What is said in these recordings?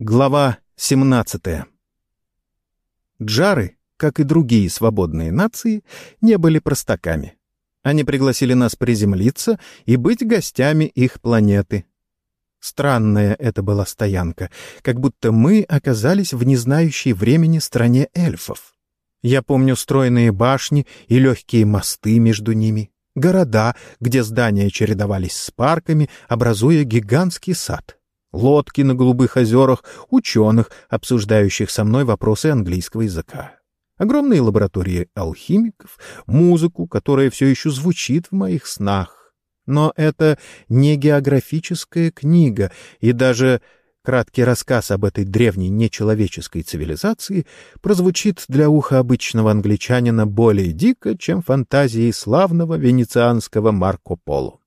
Глава 17 Джары, как и другие свободные нации, не были простаками. Они пригласили нас приземлиться и быть гостями их планеты. Странная это была стоянка, как будто мы оказались в незнающей времени стране эльфов. Я помню стройные башни и легкие мосты между ними, города, где здания чередовались с парками, образуя гигантский сад лодки на голубых озерах, ученых, обсуждающих со мной вопросы английского языка. Огромные лаборатории алхимиков, музыку, которая все еще звучит в моих снах. Но это не географическая книга, и даже краткий рассказ об этой древней нечеловеческой цивилизации прозвучит для уха обычного англичанина более дико, чем фантазии славного венецианского Марко Поло.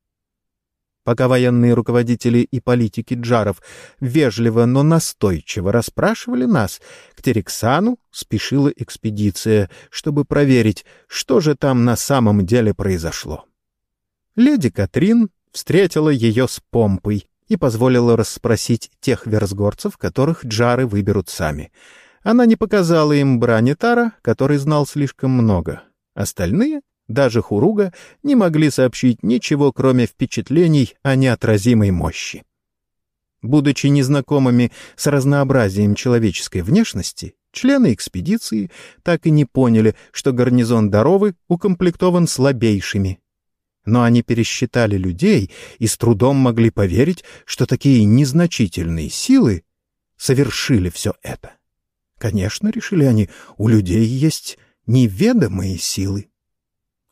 Пока военные руководители и политики Джаров вежливо, но настойчиво расспрашивали нас, к Терексану спешила экспедиция, чтобы проверить, что же там на самом деле произошло. Леди Катрин встретила ее с помпой и позволила расспросить тех версгорцев, которых Джары выберут сами. Она не показала им Бранитара, который знал слишком много. Остальные даже Хуруга не могли сообщить ничего, кроме впечатлений о неотразимой мощи. Будучи незнакомыми с разнообразием человеческой внешности, члены экспедиции так и не поняли, что гарнизон Даровы укомплектован слабейшими. Но они пересчитали людей и с трудом могли поверить, что такие незначительные силы совершили все это. Конечно, решили они, у людей есть неведомые силы.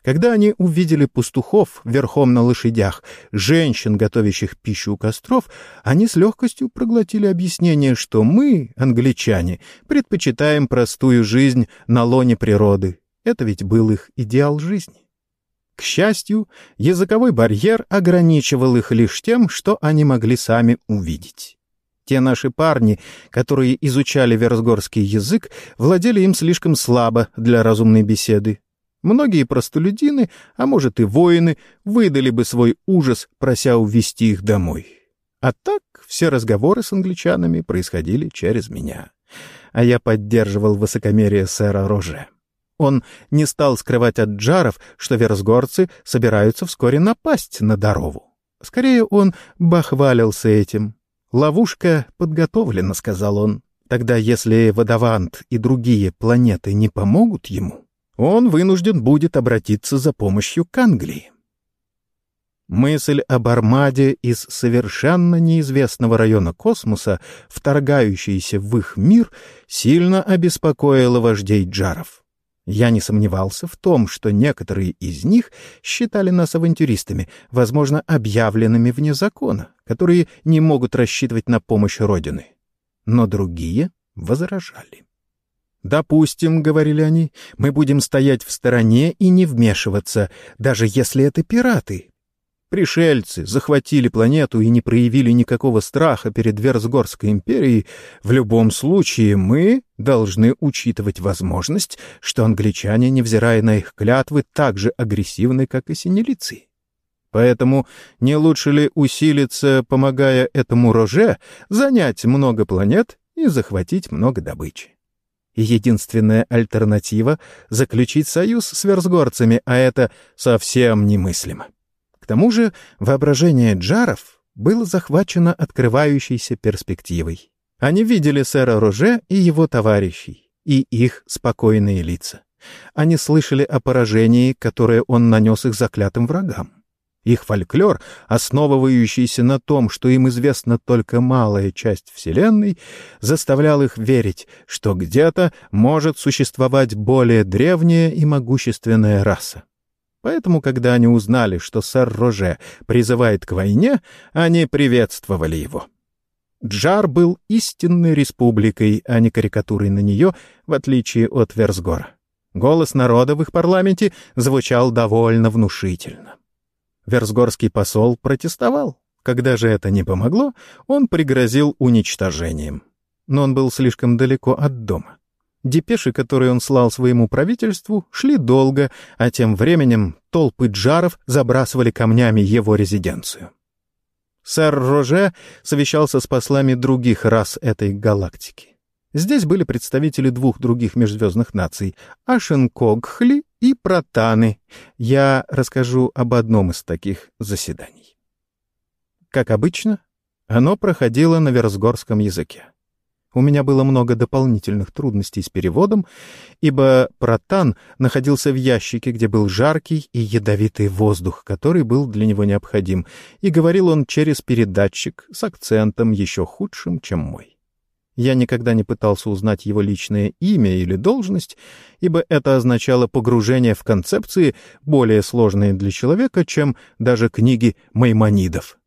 Когда они увидели пастухов верхом на лошадях, женщин, готовящих пищу у костров, они с легкостью проглотили объяснение, что мы, англичане, предпочитаем простую жизнь на лоне природы. Это ведь был их идеал жизни. К счастью, языковой барьер ограничивал их лишь тем, что они могли сами увидеть. Те наши парни, которые изучали версгорский язык, владели им слишком слабо для разумной беседы. Многие простолюдины, а может и воины, выдали бы свой ужас, прося увести их домой. А так все разговоры с англичанами происходили через меня. А я поддерживал высокомерие сэра Роже. Он не стал скрывать от джаров, что версгорцы собираются вскоре напасть на Дарову. Скорее, он бахвалился этим. «Ловушка подготовлена», — сказал он. «Тогда если Водовант и другие планеты не помогут ему, он вынужден будет обратиться за помощью к Англии. Мысль об армаде из совершенно неизвестного района космоса, вторгающейся в их мир, сильно обеспокоила вождей джаров. Я не сомневался в том, что некоторые из них считали нас авантюристами, возможно, объявленными вне закона, которые не могут рассчитывать на помощь Родины. Но другие возражали. «Допустим, — говорили они, — мы будем стоять в стороне и не вмешиваться, даже если это пираты. Пришельцы захватили планету и не проявили никакого страха перед Версгорской империей. В любом случае мы должны учитывать возможность, что англичане, невзирая на их клятвы, так же агрессивны, как и синелицы. Поэтому не лучше ли усилиться, помогая этому Роже, занять много планет и захватить много добычи? Единственная альтернатива — заключить союз с версгорцами, а это совсем немыслимо. К тому же воображение джаров было захвачено открывающейся перспективой. Они видели сэра Роже и его товарищей, и их спокойные лица. Они слышали о поражении, которое он нанес их заклятым врагам. Их фольклор, основывающийся на том, что им известна только малая часть Вселенной, заставлял их верить, что где-то может существовать более древняя и могущественная раса. Поэтому, когда они узнали, что сэр Роже призывает к войне, они приветствовали его. Джар был истинной республикой, а не карикатурой на нее, в отличие от Версгора. Голос народа в их парламенте звучал довольно внушительно. Версгорский посол протестовал. Когда же это не помогло, он пригрозил уничтожением. Но он был слишком далеко от дома. Депеши, которые он слал своему правительству, шли долго, а тем временем толпы джаров забрасывали камнями его резиденцию. Сэр Роже совещался с послами других рас этой галактики. Здесь были представители двух других межзвездных наций — Ашенкогхли и Протаны. Я расскажу об одном из таких заседаний. Как обычно, оно проходило на версгорском языке. У меня было много дополнительных трудностей с переводом, ибо протан находился в ящике, где был жаркий и ядовитый воздух, который был для него необходим, и говорил он через передатчик с акцентом еще худшим, чем мой. Я никогда не пытался узнать его личное имя или должность, ибо это означало погружение в концепции, более сложные для человека, чем даже книги маймонидов.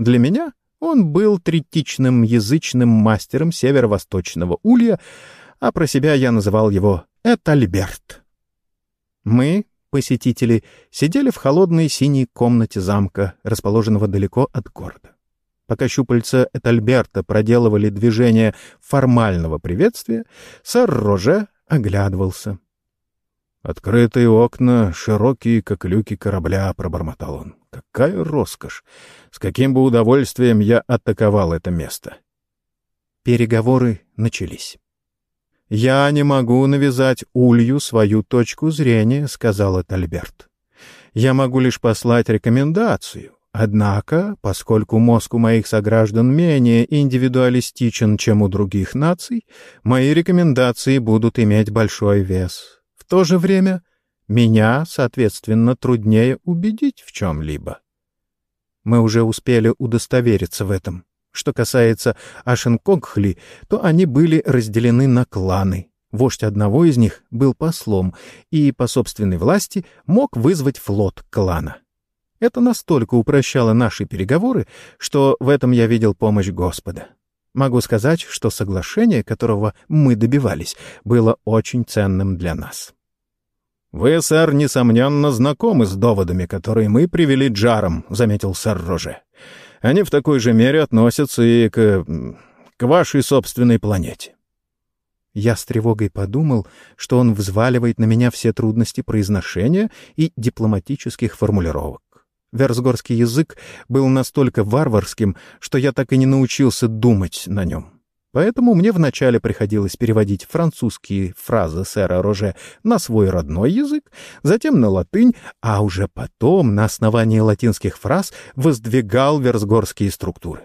Для меня он был третичным язычным мастером северо-восточного улья, а про себя я называл его Этальберт. Мы, посетители, сидели в холодной синей комнате замка, расположенного далеко от города. Пока щупальца Этальберта проделывали движение формального приветствия, сэр Роже оглядывался. «Открытые окна, широкие, как люки корабля», — пробормотал он. «Какая роскошь! С каким бы удовольствием я атаковал это место!» Переговоры начались. «Я не могу навязать Улью свою точку зрения», — сказал Этальберт. «Я могу лишь послать рекомендацию. Однако, поскольку мозг у моих сограждан менее индивидуалистичен, чем у других наций, мои рекомендации будут иметь большой вес то же время меня, соответственно, труднее убедить в чем-либо. Мы уже успели удостовериться в этом. Что касается Ашенкогхли, то они были разделены на кланы. Вождь одного из них был послом и, по собственной власти, мог вызвать флот клана. Это настолько упрощало наши переговоры, что в этом я видел помощь Господа. Могу сказать, что соглашение, которого мы добивались, было очень ценным для нас. «Вы, сэр, несомненно, знакомы с доводами, которые мы привели Джаром», — заметил сэр Роже. «Они в такой же мере относятся и к... к вашей собственной планете». Я с тревогой подумал, что он взваливает на меня все трудности произношения и дипломатических формулировок. Версгорский язык был настолько варварским, что я так и не научился думать на нем. Поэтому мне вначале приходилось переводить французские фразы сэра Роже на свой родной язык, затем на латынь, а уже потом на основании латинских фраз воздвигал версгорские структуры.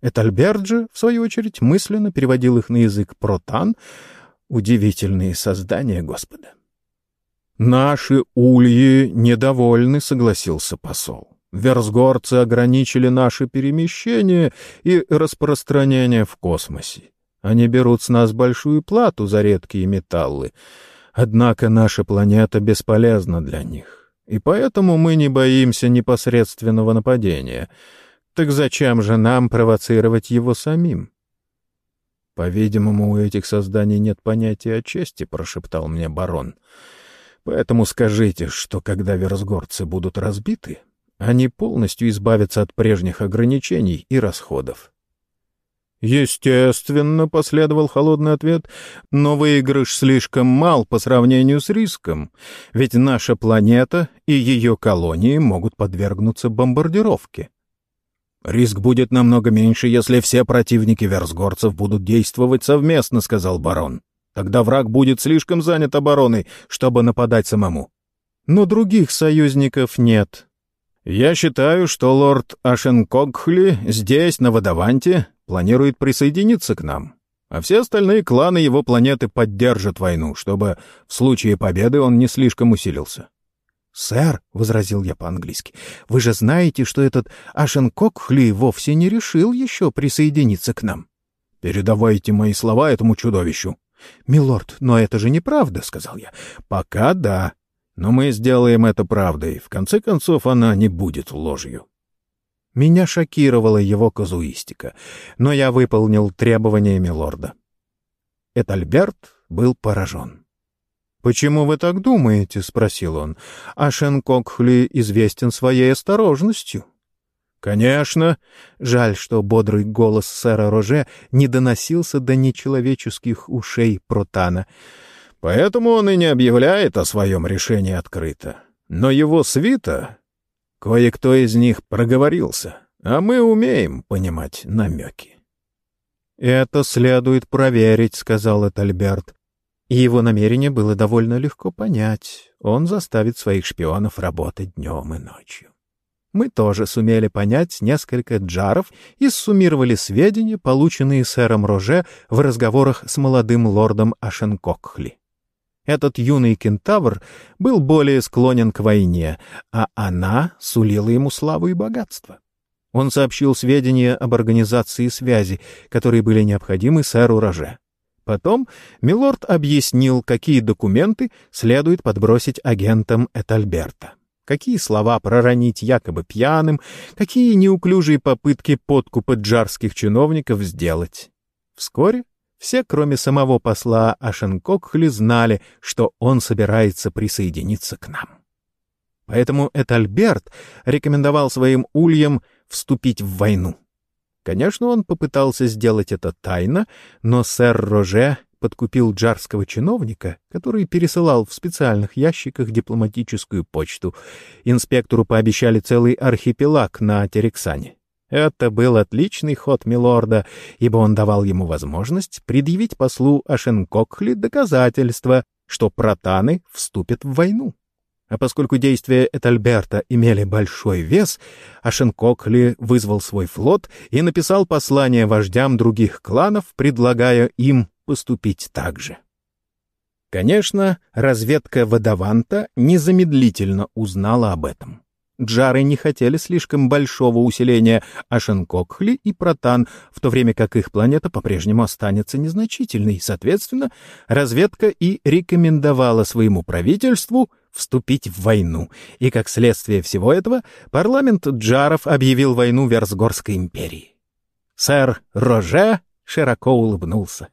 Этальберт в свою очередь, мысленно переводил их на язык протан, удивительные создания Господа. «Наши ульи недовольны», — согласился посол. Версгорцы ограничили наше перемещение и распространение в космосе. Они берут с нас большую плату за редкие металлы. Однако наша планета бесполезна для них, и поэтому мы не боимся непосредственного нападения. Так зачем же нам провоцировать его самим? «По-видимому, у этих созданий нет понятия о чести», — прошептал мне барон. «Поэтому скажите, что когда версгорцы будут разбиты, они полностью избавятся от прежних ограничений и расходов. «Естественно», — последовал холодный ответ, — «но выигрыш слишком мал по сравнению с риском, ведь наша планета и ее колонии могут подвергнуться бомбардировке». «Риск будет намного меньше, если все противники версгорцев будут действовать совместно», — сказал барон. «Тогда враг будет слишком занят обороной, чтобы нападать самому». «Но других союзников нет», я считаю, что лорд Ашенкогхли здесь, на Водованте, планирует присоединиться к нам, а все остальные кланы его планеты поддержат войну, чтобы в случае победы он не слишком усилился. «Сэр», — возразил я по-английски, — «вы же знаете, что этот Ашенкокхли вовсе не решил еще присоединиться к нам». «Передавайте мои слова этому чудовищу». «Милорд, но это же неправда», — сказал я. «Пока да. Но мы сделаем это правдой. В конце концов, она не будет ложью. Меня шокировала его казуистика, но я выполнил требования милорда. Этальберт был поражен. «Почему вы так думаете?» — спросил он. «А Шенкокхли известен своей осторожностью». «Конечно!» Жаль, что бодрый голос сэра Роже не доносился до нечеловеческих ушей Протана. Поэтому он и не объявляет о своем решении открыто. Но его свита, кое-кто из них проговорился. а мы умеем понимать намеки. «Это следует проверить», — сказал Этальберт. И его намерение было довольно легко понять. Он заставит своих шпионов работать днем и ночью. Мы тоже сумели понять несколько джаров и суммировали сведения, полученные сэром Роже в разговорах с молодым лордом Ашенкокхли. Этот юный кентавр был более склонен к войне, а она сулила ему славу и богатство. Он сообщил сведения об организации связи, которые были необходимы сэру Роже. Потом Милорд объяснил, какие документы следует подбросить агентам Этальберта. Какие слова проронить якобы пьяным, какие неуклюжие попытки подкупа джарских чиновников сделать. Вскоре все, кроме самого посла Ашенкокхли, знали, что он собирается присоединиться к нам. Поэтому Этальберт рекомендовал своим ульям вступить в войну. Конечно, он попытался сделать это тайно, но сэр Роже подкупил джарского чиновника, который пересылал в специальных ящиках дипломатическую почту. Инспектору пообещали целый архипелаг на Терексане. Это был отличный ход милорда, ибо он давал ему возможность предъявить послу Ашенкокхли доказательства, что протаны вступят в войну. А поскольку действия Этальберта имели большой вес, Ашенкокли вызвал свой флот и написал послание вождям других кланов, предлагая им поступить так же. Конечно, разведка Водованта незамедлительно узнала об этом. Джары не хотели слишком большого усиления Ашенкокхли и Протан, в то время как их планета по-прежнему останется незначительной. Соответственно, разведка и рекомендовала своему правительству вступить в войну, и как следствие всего этого парламент Джаров объявил войну Версгорской империи. Сэр Роже широко улыбнулся.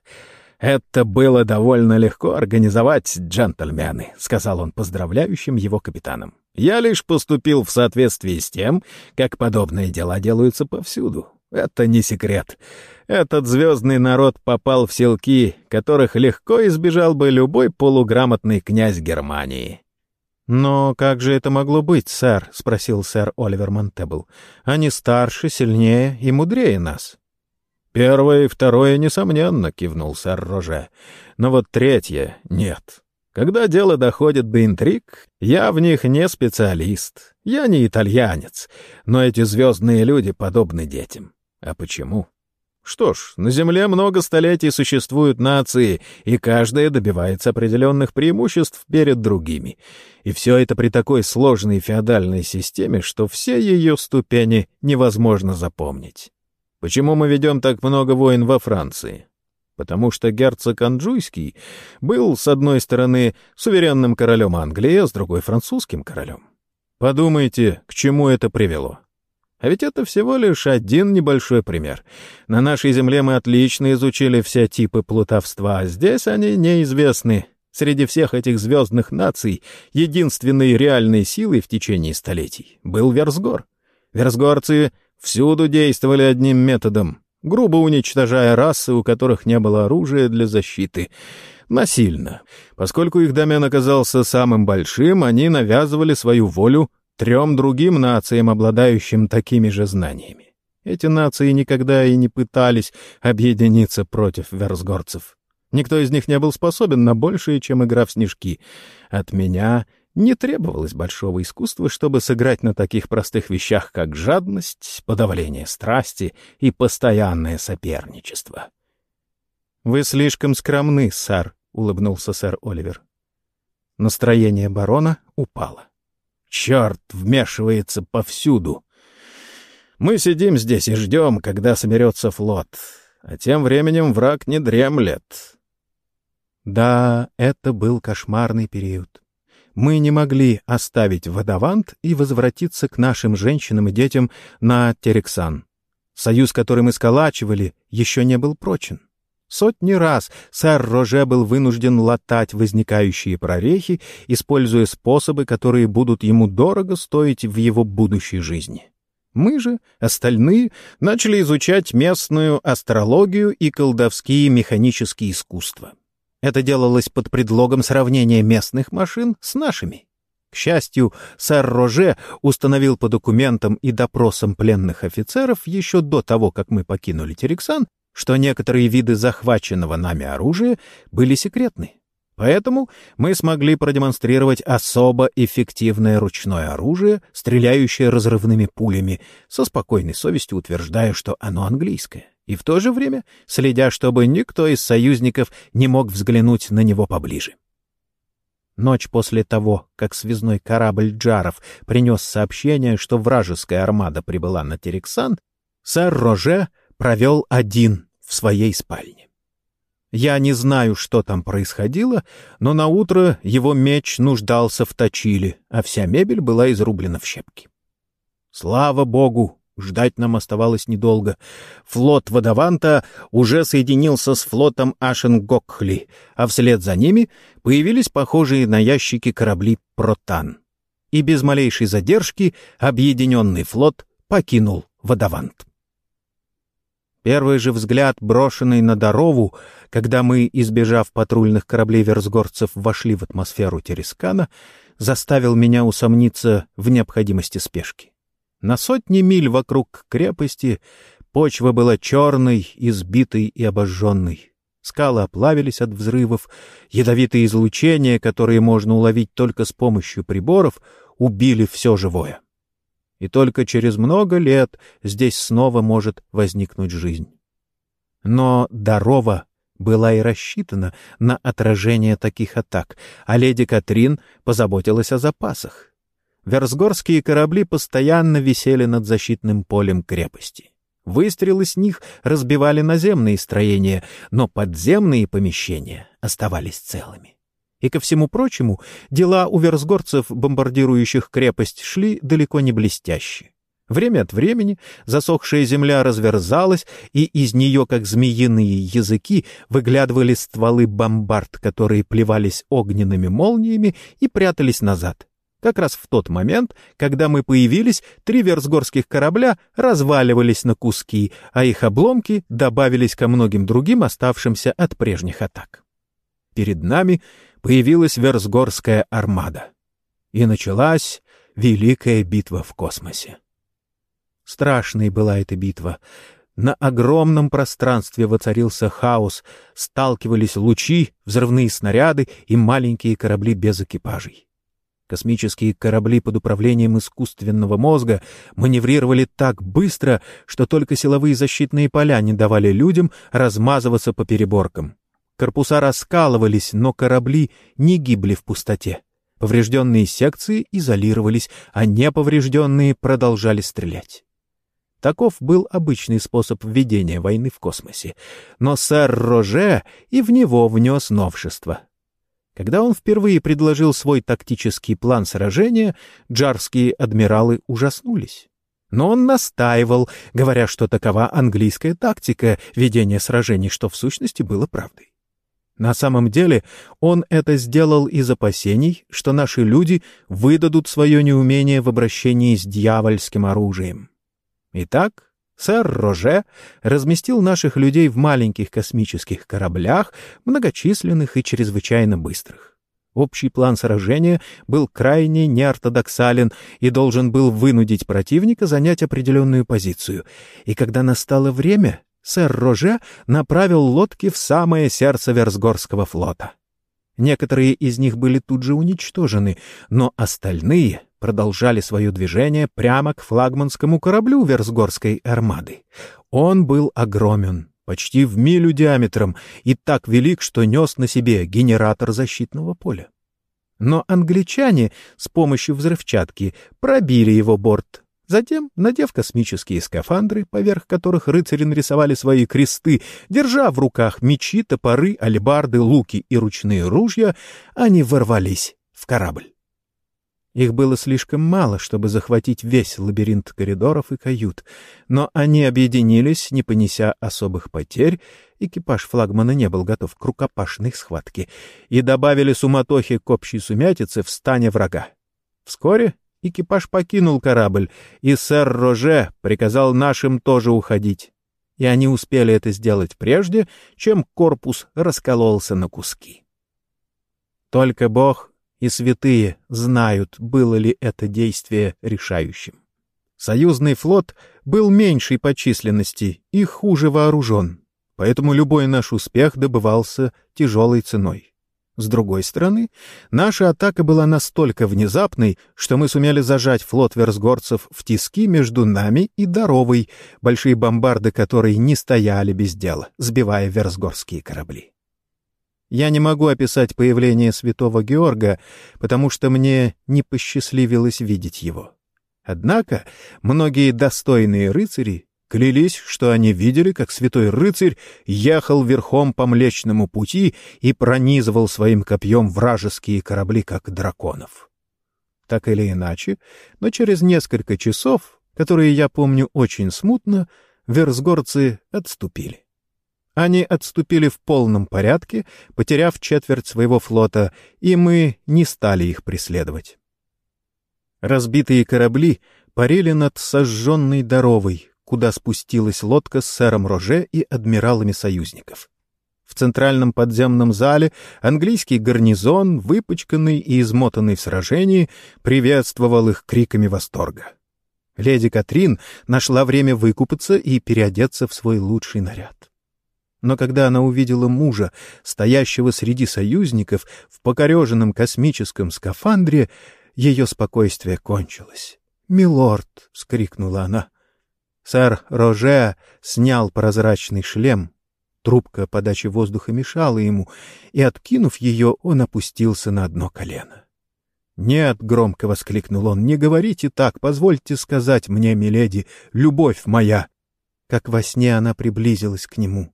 «Это было довольно легко организовать, джентльмены», — сказал он поздравляющим его капитанам. «Я лишь поступил в соответствии с тем, как подобные дела делаются повсюду. Это не секрет. Этот звездный народ попал в селки, которых легко избежал бы любой полуграмотный князь Германии. «Но как же это могло быть, сэр?» — спросил сэр Оливер Монтебл. «Они старше, сильнее и мудрее нас». «Первое и второе, несомненно», — кивнул сэр Роже. «Но вот третье — нет. Когда дело доходит до интриг, я в них не специалист. Я не итальянец, но эти звездные люди подобны детям. А почему?» Что ж, на Земле много столетий существуют нации, и каждая добивается определенных преимуществ перед другими. И все это при такой сложной феодальной системе, что все ее ступени невозможно запомнить. Почему мы ведем так много войн во Франции? Потому что герцог Анжуйский был, с одной стороны, суверенным королем Англии, а с другой — французским королем. Подумайте, к чему это привело. А ведь это всего лишь один небольшой пример. На нашей Земле мы отлично изучили все типы плутовства, а здесь они неизвестны. Среди всех этих звездных наций единственной реальной силой в течение столетий был Версгор. Версгорцы всюду действовали одним методом, грубо уничтожая расы, у которых не было оружия для защиты. Насильно. Поскольку их домен оказался самым большим, они навязывали свою волю трем другим нациям, обладающим такими же знаниями. Эти нации никогда и не пытались объединиться против версгорцев. Никто из них не был способен на большее, чем игра в снежки. От меня не требовалось большого искусства, чтобы сыграть на таких простых вещах, как жадность, подавление страсти и постоянное соперничество. «Вы слишком скромны, сэр», — улыбнулся сэр Оливер. Настроение барона упало. Черт вмешивается повсюду. Мы сидим здесь и ждем, когда соберется флот, а тем временем враг не дремлет. Да, это был кошмарный период. Мы не могли оставить Водовант и возвратиться к нашим женщинам и детям на Терексан. Союз, который мы сколачивали, еще не был прочен. Сотни раз сэр Роже был вынужден латать возникающие прорехи, используя способы, которые будут ему дорого стоить в его будущей жизни. Мы же, остальные, начали изучать местную астрологию и колдовские механические искусства. Это делалось под предлогом сравнения местных машин с нашими. К счастью, сэр Роже установил по документам и допросам пленных офицеров еще до того, как мы покинули Терексан, что некоторые виды захваченного нами оружия были секретны. Поэтому мы смогли продемонстрировать особо эффективное ручное оружие, стреляющее разрывными пулями, со спокойной совестью утверждая, что оно английское, и в то же время следя, чтобы никто из союзников не мог взглянуть на него поближе. Ночь после того, как связной корабль Джаров принес сообщение, что вражеская армада прибыла на Терексан, сэр Роже провел один в своей спальне. Я не знаю, что там происходило, но на утро его меч нуждался в точиле, а вся мебель была изрублена в щепки. Слава богу, Ждать нам оставалось недолго. Флот Водованта уже соединился с флотом Ашенгокхли, а вслед за ними появились похожие на ящики корабли «Протан». И без малейшей задержки объединенный флот покинул Водовант. Первый же взгляд, брошенный на Дарову, когда мы, избежав патрульных кораблей версгорцев, вошли в атмосферу Терескана, заставил меня усомниться в необходимости спешки. На сотни миль вокруг крепости почва была черной, избитой и обожженной. Скалы оплавились от взрывов, ядовитые излучения, которые можно уловить только с помощью приборов, убили все живое. И только через много лет здесь снова может возникнуть жизнь. Но Дарова была и рассчитана на отражение таких атак, а леди Катрин позаботилась о запасах. Версгорские корабли постоянно висели над защитным полем крепости. Выстрелы с них разбивали наземные строения, но подземные помещения оставались целыми. И ко всему прочему, дела у версгорцев, бомбардирующих крепость, шли далеко не блестяще. Время от времени засохшая земля разверзалась, и из нее, как змеиные языки, выглядывали стволы бомбард, которые плевались огненными молниями и прятались назад — как раз в тот момент, когда мы появились, три версгорских корабля разваливались на куски, а их обломки добавились ко многим другим оставшимся от прежних атак. Перед нами появилась Версгорская армада. И началась Великая битва в космосе. Страшной была эта битва. На огромном пространстве воцарился хаос, сталкивались лучи, взрывные снаряды и маленькие корабли без экипажей. Космические корабли под управлением искусственного мозга маневрировали так быстро, что только силовые защитные поля не давали людям размазываться по переборкам. Корпуса раскалывались, но корабли не гибли в пустоте. Поврежденные секции изолировались, а неповрежденные продолжали стрелять. Таков был обычный способ ведения войны в космосе. Но сэр Роже и в него внес новшество — когда он впервые предложил свой тактический план сражения, джарские адмиралы ужаснулись. Но он настаивал, говоря, что такова английская тактика ведения сражений, что в сущности было правдой. На самом деле он это сделал из опасений, что наши люди выдадут свое неумение в обращении с дьявольским оружием. Итак, Сэр Роже разместил наших людей в маленьких космических кораблях, многочисленных и чрезвычайно быстрых. Общий план сражения был крайне неортодоксален и должен был вынудить противника занять определенную позицию. И когда настало время, сэр Роже направил лодки в самое сердце Версгорского флота. Некоторые из них были тут же уничтожены, но остальные продолжали свое движение прямо к флагманскому кораблю Версгорской армады. Он был огромен, почти в милю диаметром, и так велик, что нес на себе генератор защитного поля. Но англичане с помощью взрывчатки пробили его борт. Затем, надев космические скафандры, поверх которых рыцари нарисовали свои кресты, держа в руках мечи, топоры, алебарды, луки и ручные ружья, они ворвались в корабль. Их было слишком мало, чтобы захватить весь лабиринт коридоров и кают, но они объединились, не понеся особых потерь, экипаж флагмана не был готов к рукопашной схватке, и добавили суматохи к общей сумятице в стане врага. Вскоре экипаж покинул корабль, и сэр Роже приказал нашим тоже уходить. И они успели это сделать прежде, чем корпус раскололся на куски. Только Бог И святые знают, было ли это действие решающим. Союзный флот был меньший по численности и хуже вооружен, поэтому любой наш успех добывался тяжелой ценой. С другой стороны, наша атака была настолько внезапной, что мы сумели зажать флот версгорцев в тиски между нами и Доровой, большие бомбарды которой не стояли без дела, сбивая версгорские корабли. Я не могу описать появление святого Георга, потому что мне не посчастливилось видеть его. Однако многие достойные рыцари клялись, что они видели, как святой рыцарь ехал верхом по Млечному пути и пронизывал своим копьем вражеские корабли, как драконов. Так или иначе, но через несколько часов, которые я помню очень смутно, версгорцы отступили. Они отступили в полном порядке, потеряв четверть своего флота, и мы не стали их преследовать. Разбитые корабли парили над сожженной Доровой, куда спустилась лодка с сэром Роже и адмиралами союзников. В центральном подземном зале английский гарнизон, выпачканный и измотанный в сражении, приветствовал их криками восторга. Леди Катрин нашла время выкупаться и переодеться в свой лучший наряд. Но когда она увидела мужа, стоящего среди союзников в покореженном космическом скафандре, ее спокойствие кончилось. «Милорд!» — вскрикнула она. Сэр Роже снял прозрачный шлем. Трубка подачи воздуха мешала ему, и, откинув ее, он опустился на одно колено. «Нет», — громко воскликнул он, — «не говорите так, позвольте сказать мне, миледи, любовь моя». Как во сне она приблизилась к нему.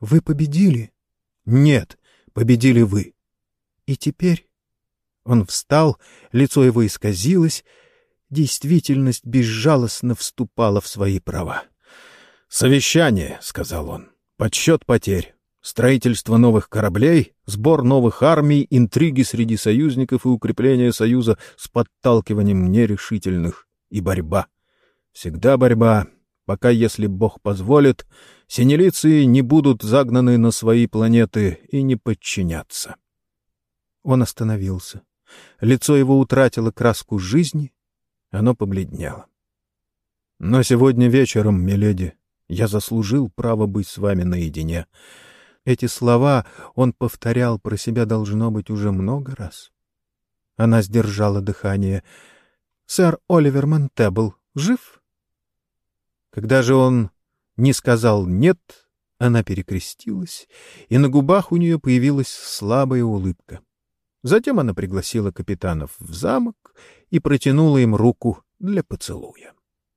«Вы победили?» «Нет, победили вы». «И теперь?» Он встал, лицо его исказилось, действительность безжалостно вступала в свои права. «Совещание», — сказал он, — «подсчет потерь, строительство новых кораблей, сбор новых армий, интриги среди союзников и укрепление союза с подталкиванием нерешительных и борьба. Всегда борьба, пока, если Бог позволит, синелиции не будут загнаны на свои планеты и не подчинятся». Он остановился. Лицо его утратило краску жизни, оно побледнело. «Но сегодня вечером, миледи, я заслужил право быть с вами наедине». Эти слова он повторял про себя, должно быть, уже много раз. Она сдержала дыхание. «Сэр Оливер Монтебл жив?» Когда же он не сказал «нет», она перекрестилась, и на губах у нее появилась слабая улыбка. Затем она пригласила капитанов в замок и протянула им руку для поцелуя.